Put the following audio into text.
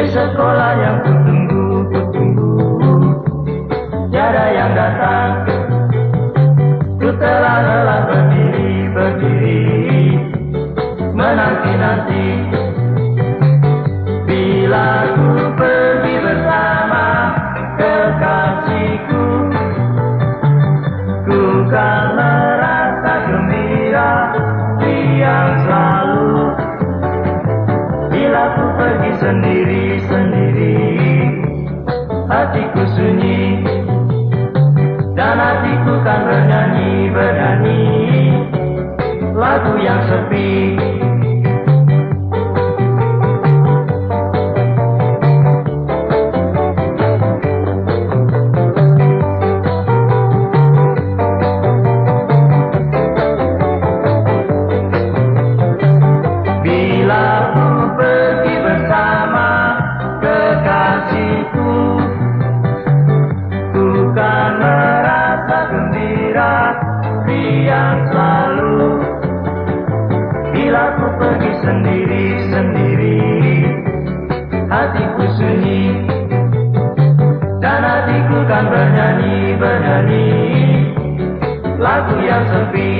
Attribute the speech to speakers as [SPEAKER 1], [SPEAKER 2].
[SPEAKER 1] di sekolah yang kutunggu kutunggu. Tiada yang datang. Ku telah lelah berdiri berdiri. Menanti nanti. Bila ku pergi bersama kekasihku ku kan merasa gembira. Tiang selalu sendiri-sendiri Hatiku sunyi Dan hatiku kan bernyanyi-bernyanyi Lagu yang sepi gembira Riang selalu. Bila ku pergi sendiri-sendiri Hatiku sunyi. Dan hatiku kan bernyanyi-bernyanyi. Lagu yang sepi